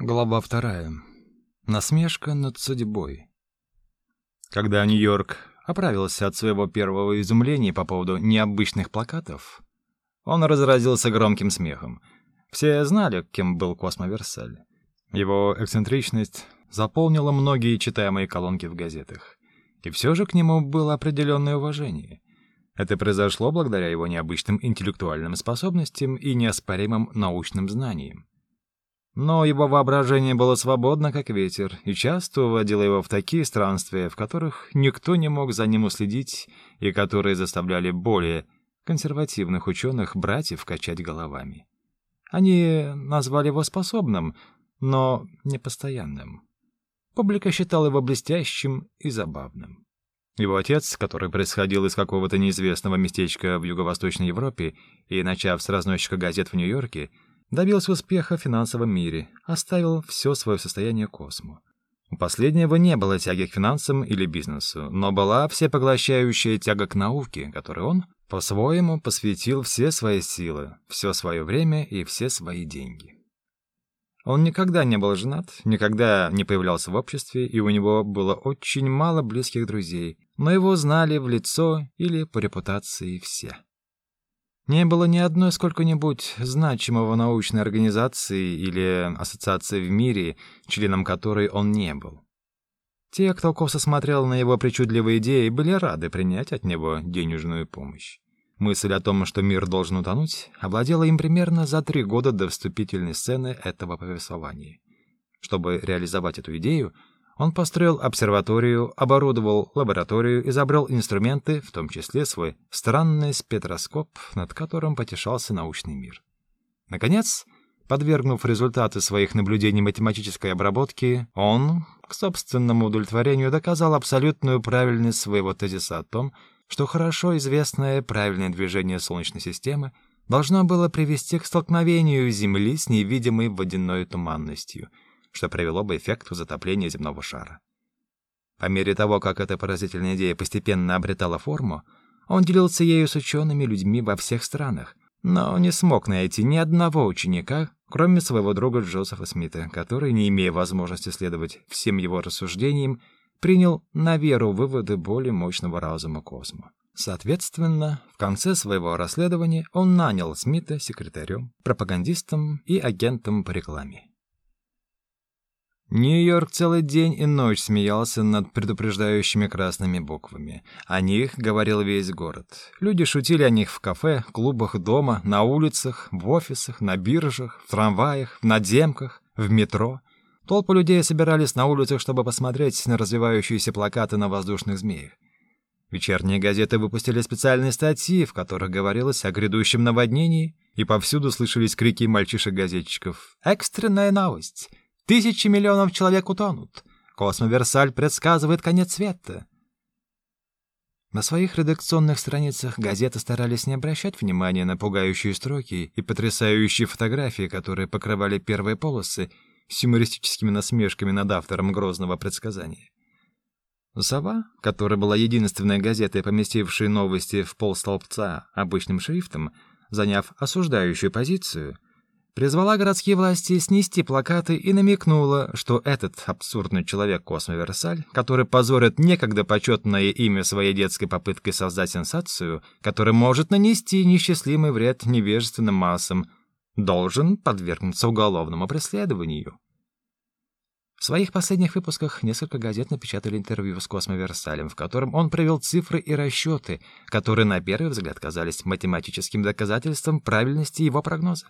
Глава вторая. Насмешка над судьбой. Когда Нью-Йорк оправился от своего первого изумления по поводу необычных плакатов, он разразился громким смехом. Все знали, кем был Космо Версаль. Его эксцентричность заполнила многие читаемые колонки в газетах. И все же к нему было определенное уважение. Это произошло благодаря его необычным интеллектуальным способностям и неоспоримым научным знаниям. Но его воображение было свободно, как ветер, и часто уводило его в такие странствия, в которых никто не мог за ним уследить и которые заставляли более консервативных ученых братьев качать головами. Они назвали его способным, но непостоянным. Публика считала его блестящим и забавным. Его отец, который происходил из какого-то неизвестного местечка в Юго-Восточной Европе и, начав с разносчика газет в Нью-Йорке, добился успеха в финансовом мире, оставил все свое состояние косму. У последнего не было тяги к финансам или бизнесу, но была всепоглощающая тяга к науке, которой он по-своему посвятил все свои силы, все свое время и все свои деньги. Он никогда не был женат, никогда не появлялся в обществе, и у него было очень мало близких друзей, но его знали в лицо или по репутации все. Не было ни одной сколько-нибудь значимого научной организации или ассоциации в мире, членом которой он не был. Те, кто косо смотрел на его причудливые идеи, были рады принять от него денежную помощь. Мысль о том, что мир должен утонуть, овладела им примерно за три года до вступительной сцены этого повествования. Чтобы реализовать эту идею, он построил обсерваторию, оборудовал лабораторию, изобрел инструменты, в том числе свой странный спектроскоп, над которым потешался научный мир. Наконец, подвергнув результаты своих наблюдений математической обработке, он, к собственному удовлетворению, доказал абсолютную правильность своего тезиса о том, что хорошо известное правильное движение Солнечной системы должно было привести к столкновению Земли с невидимой водяной туманностью — что привело бы эффекту затопления земного шара. По мере того, как эта поразительная идея постепенно обретала форму, он делился ею с учеными людьми во всех странах, но не смог найти ни одного ученика, кроме своего друга Джозефа Смита, который, не имея возможности следовать всем его рассуждениям, принял на веру выводы более мощного разума Космо. Соответственно, в конце своего расследования он нанял Смита секретарем, пропагандистом и агентом по рекламе. Нью-Йорк целый день и ночь смеялся над предупреждающими красными буквами. О них говорил весь город. Люди шутили о них в кафе, клубах дома, на улицах, в офисах, на биржах, в трамваях, в надземках, в метро. Толпы людей собирались на улицах, чтобы посмотреть на развивающиеся плакаты на воздушных змеях. Вечерние газеты выпустили специальные статьи, в которых говорилось о грядущем наводнении, и повсюду слышались крики мальчишек-газетчиков. «Экстренная новость! Тысячи миллионов человек утонут. Космоверсаль предсказывает конец света. На своих редакционных страницах газеты старались не обращать внимания на пугающие строки и потрясающие фотографии, которые покрывали первые полосы с юмористическими насмешками над автором грозного предсказания. «Сова», которая была единственной газетой, поместившей новости в полстолбца обычным шрифтом, заняв осуждающую позицию, призвала городские власти снести плакаты и намекнула, что этот абсурдный человек Космо Версаль, который позорит некогда почетное имя своей детской попыткой создать сенсацию, который может нанести несчастливый вред невежественным массам, должен подвергнуться уголовному преследованию. В своих последних выпусках несколько газет напечатали интервью с Космо Версалем, в котором он привел цифры и расчеты, которые на первый взгляд казались математическим доказательством правильности его прогноза.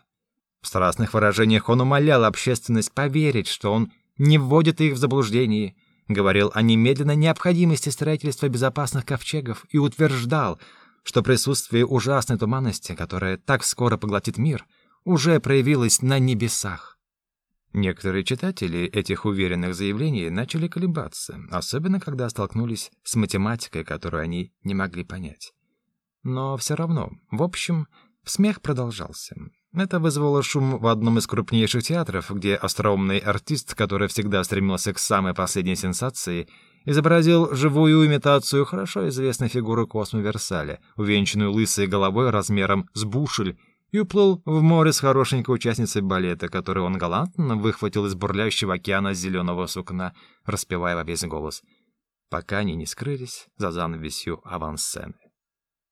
В страстных выражениях он умолял общественность поверить, что он не вводит их в заблуждение, говорил о немедленной необходимости строительства безопасных ковчегов и утверждал, что присутствие ужасной туманности, которая так скоро поглотит мир, уже проявилось на небесах. Некоторые читатели этих уверенных заявлений начали колебаться, особенно когда столкнулись с математикой, которую они не могли понять. Но все равно, в общем, смех продолжался. Это вызвало шум в одном из крупнейших театров, где остроумный артист, который всегда стремился к самой последней сенсации, изобразил живую имитацию хорошо известной фигуры Космо Версаля, увенчанную лысой головой размером с бушель и уплыл в море с хорошенькой участницей балета, которую он галантно выхватил из бурлящего океана зеленого сукна, распевая во весь голос, пока они не скрылись за занавесью авансцены.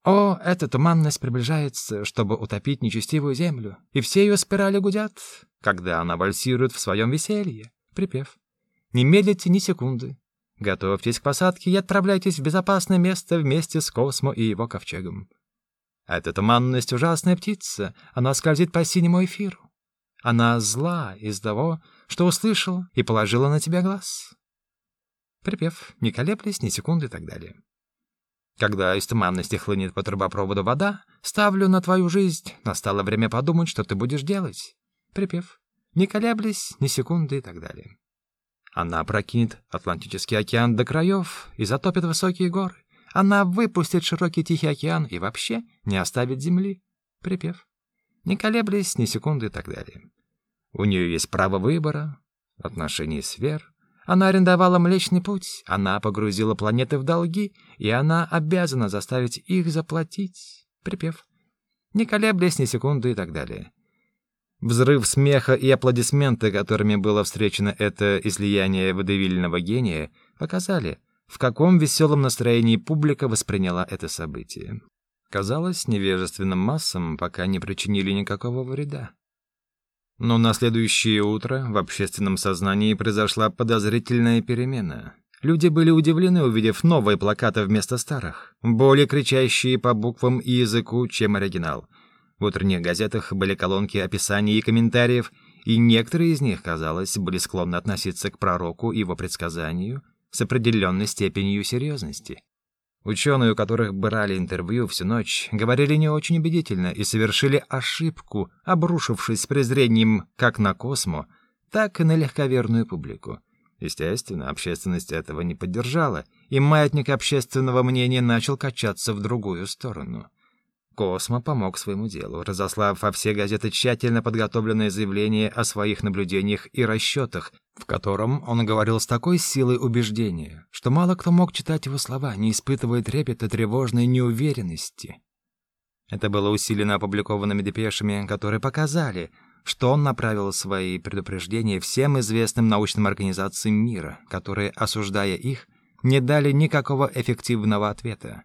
О, эта туманность приближается, чтобы утопить нечестивую землю, и все ее спирали гудят, когда она вальсирует в своем веселье. Припев. Не медлите ни секунды. Готовьтесь к посадке и отправляйтесь в безопасное место вместе с Космо и его ковчегом. Эта туманность — ужасная птица, она скользит по синему эфиру. Она зла из того, что услышал и положила на тебя глаз. Припев, не колеблясь ни секунды и так далее. Когда из туманности хлынет по трубопроводу вода, ставлю на твою жизнь, настало время подумать, что ты будешь делать. Припев, не колеблясь ни секунды и так далее. Она прокинет Атлантический океан до краев и затопит высокие горы. Она выпустит широкий Тихий океан и вообще не оставит земли. Припев. Не колеблясь ни секунды и так далее. У нее есть право выбора, отношений сфер. Она арендовала Млечный Путь, она погрузила планеты в долги, и она обязана заставить их заплатить. Припев. Не колеблясь ни секунды и так далее. Взрыв смеха и аплодисменты, которыми было встречено это излияние водевильного гения, показали, в каком веселом настроении публика восприняла это событие. Казалось, невежественным массам пока не причинили никакого вреда. Но на следующее утро в общественном сознании произошла подозрительная перемена. Люди были удивлены, увидев новые плакаты вместо старых, более кричащие по буквам и языку, чем оригинал. В утренних газетах были колонки описаний и комментариев, и некоторые из них, казалось, были склонны относиться к пророку и его предсказанию с определенной степенью серьезности. Ученые, у которых брали интервью всю ночь, говорили не очень убедительно и совершили ошибку, обрушившись с презрением как на Космо, так и на легковерную публику. Естественно, общественность этого не поддержала, и маятник общественного мнения начал качаться в другую сторону. Космо помог своему делу, разослав во все газеты тщательно подготовленное заявление о своих наблюдениях и расчетах, в котором он говорил с такой силой убеждения, что мало кто мог читать его слова, не испытывая трепета тревожной неуверенности. Это было усилено опубликованными депешами, которые показали, что он направил свои предупреждения всем известным научным организациям мира, которые, осуждая их, не дали никакого эффективного ответа.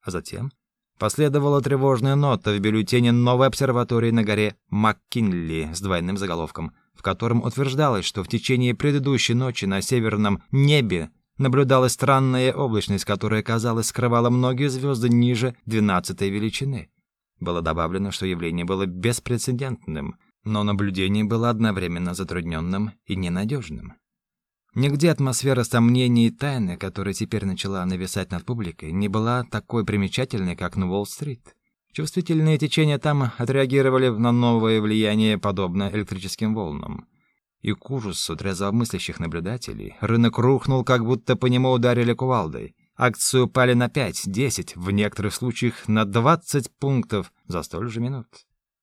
А затем Последовала тревожная нота в бюллетене новой обсерватории на горе МакКинли с двойным заголовком, в котором утверждалось, что в течение предыдущей ночи на северном небе наблюдалась странная облачность, которая, казалось, скрывала многие звезды ниже двенадцатой величины. Было добавлено, что явление было беспрецедентным, но наблюдение было одновременно затрудненным и ненадежным. Нигде атмосфера сомнений и тайны, которая теперь начала нависать над публикой, не была такой примечательной, как на Уолл-стрит. Чувствительные течения там отреагировали на новое влияние подобно электрическим волнам. И к ужасу трезвомыслящих наблюдателей рынок рухнул, как будто по нему ударили кувалдой. Акции упали на 5-10, в некоторых случаях на 20 пунктов за столь же минут.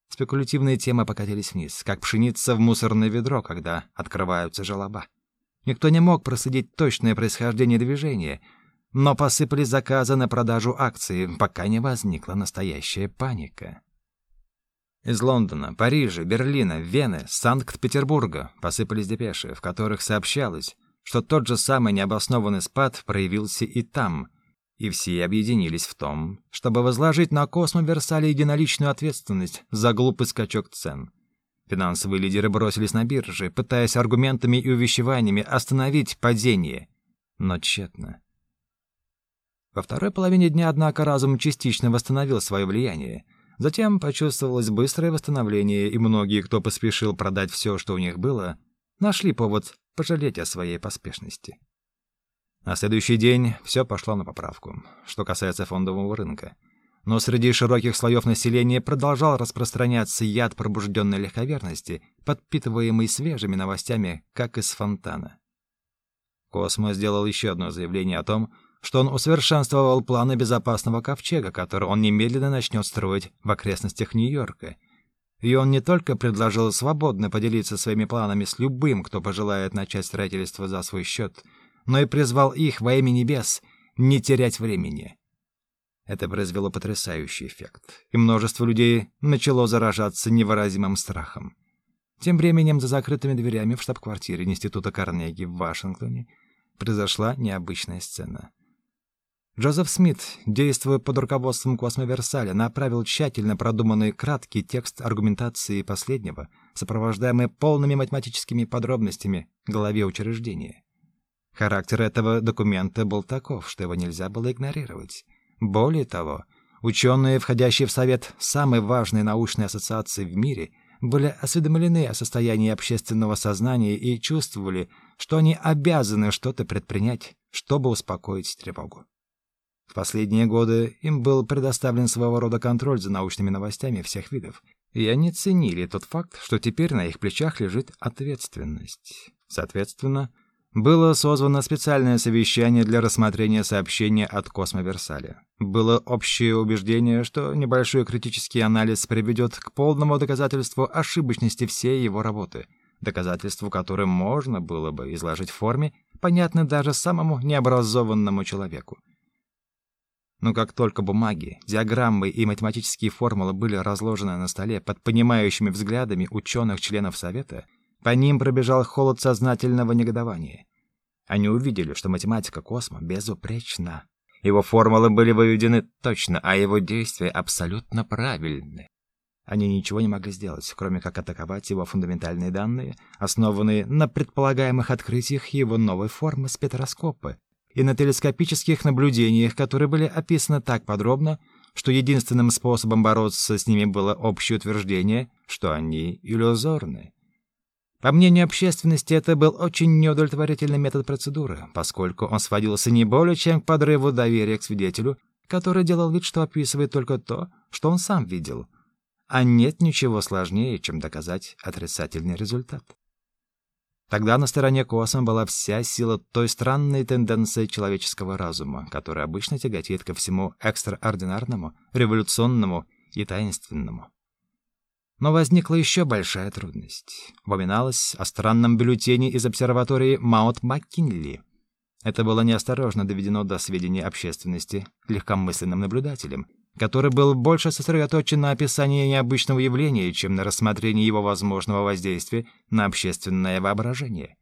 Спекулятивные темы покатились вниз, как пшеница в мусорное ведро, когда открываются желоба. Никто не мог проследить точное происхождение движения, но посыпались заказы на продажу акций, пока не возникла настоящая паника. Из Лондона, Парижа, Берлина, Вены, Санкт-Петербурга посыпались депеши, в которых сообщалось, что тот же самый необоснованный спад проявился и там, и все объединились в том, чтобы возложить на Космо Версале единоличную ответственность за глупый скачок цен. Финансовые лидеры бросились на биржи, пытаясь аргументами и увещеваниями остановить падение, но тщетно. Во второй половине дня, однако, разум частично восстановил свое влияние. Затем почувствовалось быстрое восстановление, и многие, кто поспешил продать все, что у них было, нашли повод пожалеть о своей поспешности. На следующий день все пошло на поправку, что касается фондового рынка но среди широких слоев населения продолжал распространяться яд пробужденной легковерности, подпитываемый свежими новостями, как из фонтана. Космо сделал еще одно заявление о том, что он усовершенствовал планы безопасного ковчега, который он немедленно начнет строить в окрестностях Нью-Йорка. И он не только предложил свободно поделиться своими планами с любым, кто пожелает начать строительство за свой счет, но и призвал их во имя небес не терять времени. Это произвело потрясающий эффект, и множество людей начало заражаться невыразимым страхом. Тем временем за закрытыми дверями в штаб-квартире Института Карнеги в Вашингтоне произошла необычная сцена. Джозеф Смит, действуя под руководством Космоверсаля, направил тщательно продуманный краткий текст аргументации последнего, сопровождаемый полными математическими подробностями, главе учреждения. Характер этого документа был таков, что его нельзя было игнорировать. Более того, ученые, входящие в совет самой важной научной ассоциации в мире, были осведомлены о состоянии общественного сознания и чувствовали, что они обязаны что-то предпринять, чтобы успокоить тревогу. В последние годы им был предоставлен своего рода контроль за научными новостями всех видов, и они ценили тот факт, что теперь на их плечах лежит ответственность. Соответственно, было созвано специальное совещание для рассмотрения сообщения от Космоверсаля. Было общее убеждение, что небольшой критический анализ приведет к полному доказательству ошибочности всей его работы, доказательству которое можно было бы изложить в форме, понятной даже самому необразованному человеку. Но как только бумаги, диаграммы и математические формулы были разложены на столе под понимающими взглядами ученых-членов Совета, по ним пробежал холод сознательного негодования. Они увидели, что математика Космо безупречна. Его формулы были выведены точно, а его действия абсолютно правильны. Они ничего не могли сделать, кроме как атаковать его фундаментальные данные, основанные на предполагаемых открытиях его новой формы спектроскопа и на телескопических наблюдениях, которые были описаны так подробно, что единственным способом бороться с ними было общее утверждение, что они иллюзорны. По мнению общественности, это был очень неудовлетворительный метод процедуры, поскольку он сводился не более чем к подрыву доверия к свидетелю, который делал вид, что описывает только то, что он сам видел. А нет ничего сложнее, чем доказать отрицательный результат. Тогда на стороне Космо была вся сила той странной тенденции человеческого разума, которая обычно тяготеет ко всему экстраординарному, революционному и таинственному. Но возникла еще большая трудность. Упоминалось о странном бюллетене из обсерватории Маут-Маккинли. Это было неосторожно доведено до сведения общественности легкомысленным наблюдателем, который был больше сосредоточен на описании необычного явления, чем на рассмотрении его возможного воздействия на общественное воображение.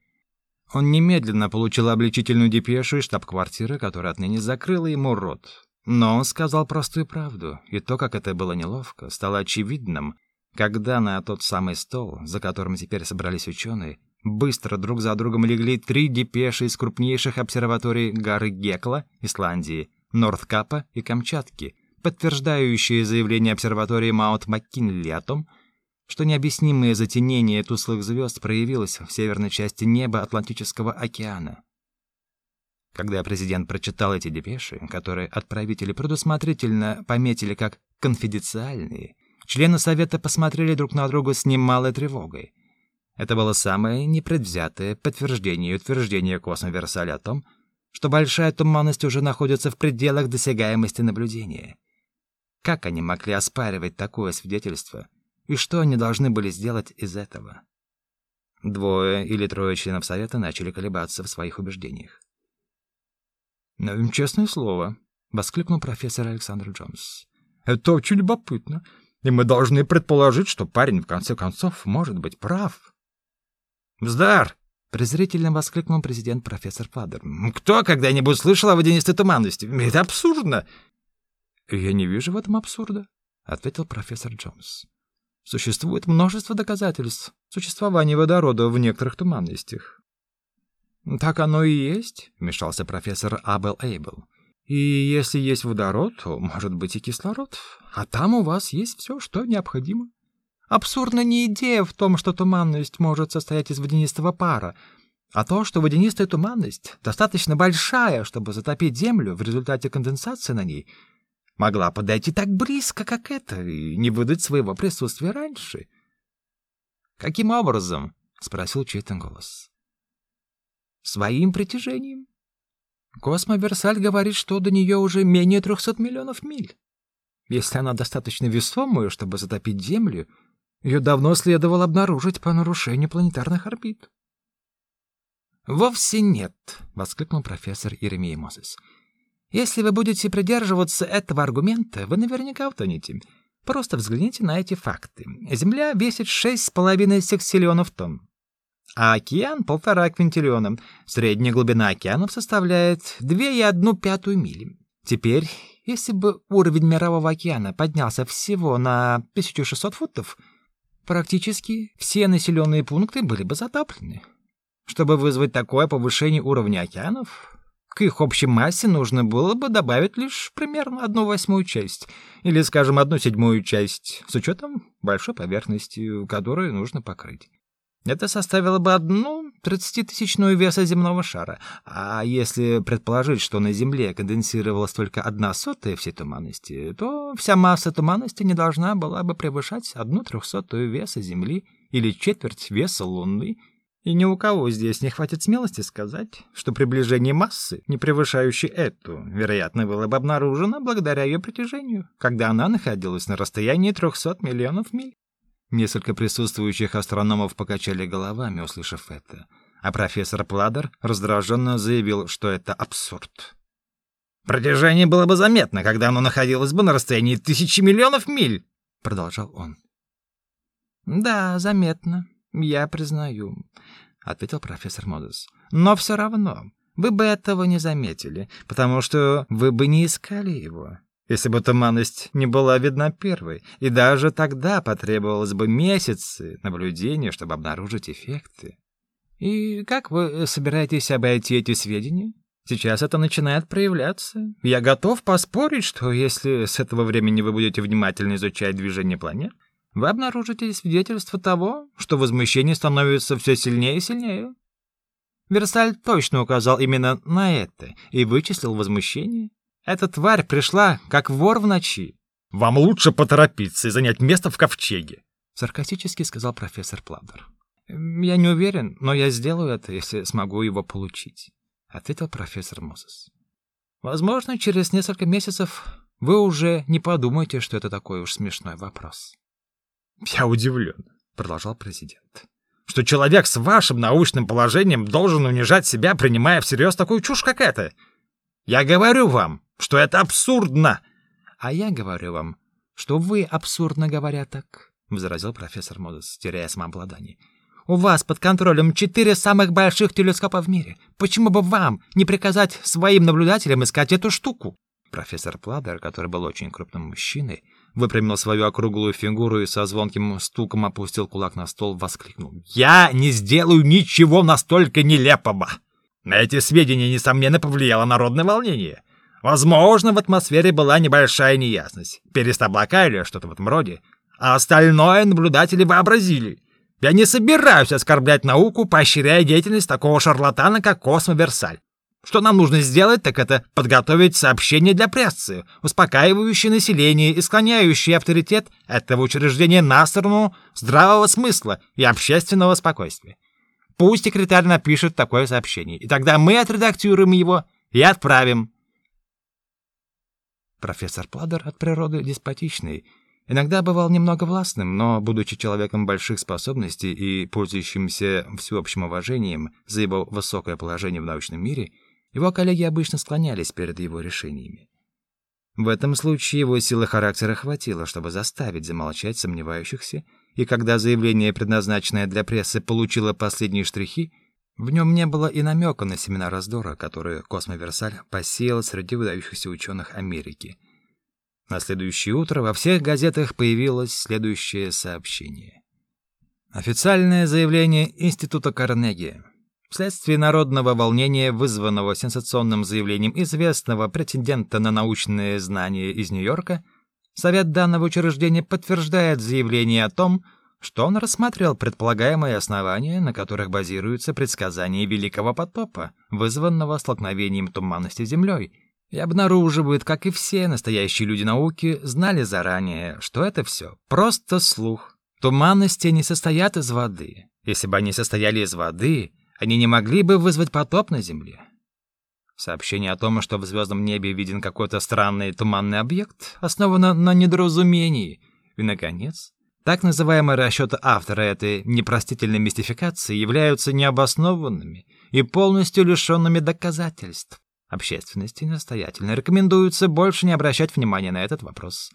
Он немедленно получил обличительную депешу из штаб-квартиры, которая отныне закрыла ему рот. Но он сказал простую правду, и то, как это было неловко, стало очевидным, когда на тот самый стол, за которым теперь собрались ученые, быстро друг за другом легли три депеши из крупнейших обсерваторий горы Гекла, Исландии, Нордкапа и Камчатки, подтверждающие заявление обсерватории Маут-Маккинли о том, что необъяснимое затенение тусклых звезд проявилось в северной части неба Атлантического океана. Когда президент прочитал эти депеши, которые отправители предусмотрительно пометили как «конфиденциальные», Члены совета посмотрели друг на друга с немалой тревогой. Это было самое непредвзятое подтверждение и утверждение Космоверсаля о том, что большая туманность уже находится в пределах досягаемости наблюдения. Как они могли оспаривать такое свидетельство, и что они должны были сделать из этого? Двое или трое членов совета начали колебаться в своих убеждениях. «Честное слово», — воскликнул профессор Александр Джонс. «Это очень любопытно. И мы должны предположить, что парень в конце концов может быть прав. «Вздор!» — презрительно воскликнул президент профессор Фадер. «Кто когда-нибудь слышал о водянистой туманности? Это абсурдно!» «Я не вижу в этом абсурда», — ответил профессор Джонс. «Существует множество доказательств существования водорода в некоторых туманностях». «Так оно и есть», — вмешался профессор Абел Эйбл. И если есть водород, то может быть и кислород. А там у вас есть все, что необходимо. Абсурдна не идея в том, что туманность может состоять из водянистого пара, а то, что водянистая туманность достаточно большая, чтобы затопить Землю в результате конденсации на ней, могла подойти так близко, как это, и не выдать своего присутствия раньше. «Каким образом?» — спросил чей-то голос. «Своим притяжением», Космоверсаль говорит, что до нее уже менее 300 миллионов миль. Если она достаточно весомая, чтобы затопить Землю, ее давно следовало обнаружить по нарушению планетарных орбит. «Вовсе нет», — воскликнул профессор Иеремия Мозес. Если вы будете придерживаться этого аргумента, вы наверняка утонете. Просто взгляните на эти факты. Земля весит 6,5 сексиллионов тонн, а океан — полтора квинтиллиона. Средняя глубина океанов составляет 2,1 пятую мили. Теперь, если бы уровень мирового океана поднялся всего на 1600 футов, практически все населенные пункты были бы затоплены. Чтобы вызвать такое повышение уровня океанов, к их общей массе нужно было бы добавить лишь примерно одну восьмую часть, или, скажем, одну седьмую часть, с учетом большой поверхности, которую нужно покрыть. Это составило бы одну тридцатитысячную веса земного шара. А если предположить, что на Земле конденсировалась только одна сотая всей туманности, то вся масса туманности не должна была бы превышать одну трехсотую веса Земли или четверть веса Луны. И ни у кого здесь не хватит смелости сказать, что приближение массы, не превышающей эту, вероятно, было бы обнаружено благодаря ее притяжению, когда она находилась на расстоянии 300 миллионов миль. Несколько присутствующих астрономов покачали головами, услышав это, а профессор Пладер раздраженно заявил, что это абсурд. «Протяжение было бы заметно, когда оно находилось бы на расстоянии тысячи миллионов миль», — продолжал он. «Да, заметно, я признаю», — ответил профессор Модес. «Но все равно вы бы этого не заметили, потому что вы бы не искали его если бы туманность не была видна первой, и даже тогда потребовалось бы месяцы наблюдения, чтобы обнаружить эффекты. И как вы собираетесь обойти эти сведения? Сейчас это начинает проявляться. Я готов поспорить, что если с этого времени вы будете внимательно изучать движение планет, вы обнаружите свидетельство того, что возмущение становится все сильнее и сильнее. Версаль точно указал именно на это и вычислил возмущение. Эта тварь пришла, как вор в ночи. Вам лучше поторопиться и занять место в ковчеге, саркастически сказал профессор Пладер. Я не уверен, но я сделаю это, если смогу его получить, ответил профессор Мозес. Возможно, через несколько месяцев вы уже не подумаете, что это такой уж смешной вопрос. Я удивлен, продолжал президент, что человек с вашим научным положением должен унижать себя, принимая всерьез такую чушь, как эта. Я говорю вам, что это абсурдно. А я говорю вам, что вы абсурдно говоря так, возразил профессор Модес, теряя самообладание. У вас под контролем четыре самых больших телескопа в мире. Почему бы вам не приказать своим наблюдателям искать эту штуку? Профессор Пладер, который был очень крупным мужчиной, выпрямил свою округлую фигуру и со звонким стуком опустил кулак на стол, воскликнул: "Я не сделаю ничего настолько нелепого. На эти сведения несомненно повлияло народное волнение. Возможно, в атмосфере была небольшая неясность, перест облака или что-то в этом роде, а остальное наблюдатели вообразили. Я не собираюсь оскорблять науку, поощряя деятельность такого шарлатана, как Космо Версаль. Что нам нужно сделать, так это подготовить сообщение для прессы, успокаивающее население и склоняющее авторитет этого учреждения на сторону здравого смысла и общественного спокойствия. Пусть секретарь напишет такое сообщение, и тогда мы отредактируем его и отправим. Профессор Пладер от природы деспотичный, иногда бывал немного властным, но, будучи человеком больших способностей и пользующимся всеобщим уважением за его высокое положение в научном мире, его коллеги обычно склонялись перед его решениями. В этом случае его силы характера хватило, чтобы заставить замолчать сомневающихся, и когда заявление, предназначенное для прессы, получило последние штрихи, в нем не было и намека на семена раздора, которые Космоверсаль посеял среди выдающихся ученых Америки. На следующее утро во всех газетах появилось следующее сообщение. Официальное заявление Института Карнеги. Вследствие народного волнения, вызванного сенсационным заявлением известного претендента на научные знания из Нью-Йорка, Совет данного учреждения подтверждает заявление о том, что он рассмотрел предполагаемые основания, на которых базируются предсказания Великого потопа, вызванного столкновением туманности с Землей, и обнаруживает, как и все настоящие люди науки, знали заранее, что это все просто слух. Туманности не состоят из воды. Если бы они состояли из воды, они не могли бы вызвать потоп на Земле. Сообщение о том, что в звездном небе виден какой-то странный туманный объект, основано на недоразумении. И, наконец, так называемые расчеты автора этой непростительной мистификации являются необоснованными и полностью лишенными доказательств. Общественности настоятельно рекомендуется больше не обращать внимания на этот вопрос.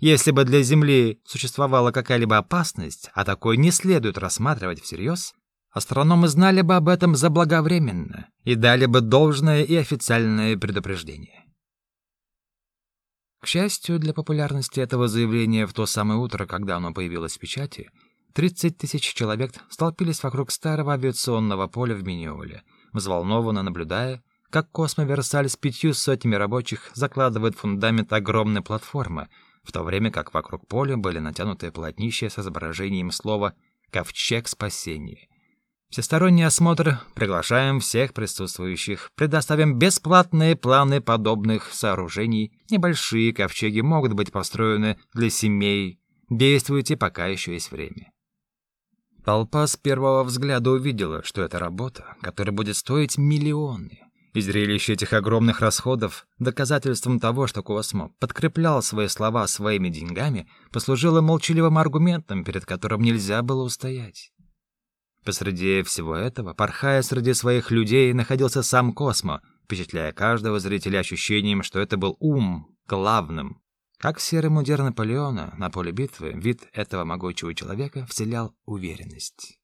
Если бы для Земли существовала какая-либо опасность, а такой не следует рассматривать всерьез, астрономы знали бы об этом заблаговременно и дали бы должное и официальное предупреждение. К счастью для популярности этого заявления в то самое утро, когда оно появилось в печати, 30 тысяч человек столпились вокруг старого авиационного поля в Миниоле, взволнованно наблюдая, как Космоверсаль с пятью сотнями рабочих закладывает фундамент огромной платформы, в то время как вокруг поля были натянуты полотнища с изображением слова «Ковчег спасения». Всесторонний осмотр, приглашаем всех присутствующих, предоставим бесплатные планы подобных сооружений. Небольшие ковчеги могут быть построены для семей. Действуйте, пока еще есть время. Толпа с первого взгляда увидела, что это работа, которая будет стоить миллионы. И зрелище этих огромных расходов, доказательством того, что Космо подкреплял свои слова своими деньгами, послужило молчаливым аргументом, перед которым нельзя было устоять. Посреди всего этого, порхая среди своих людей, находился сам Космо, впечатляя каждого зрителя ощущением, что это был ум главным. Как серый мундир Наполеона на поле битвы, вид этого могучего человека вселял уверенность.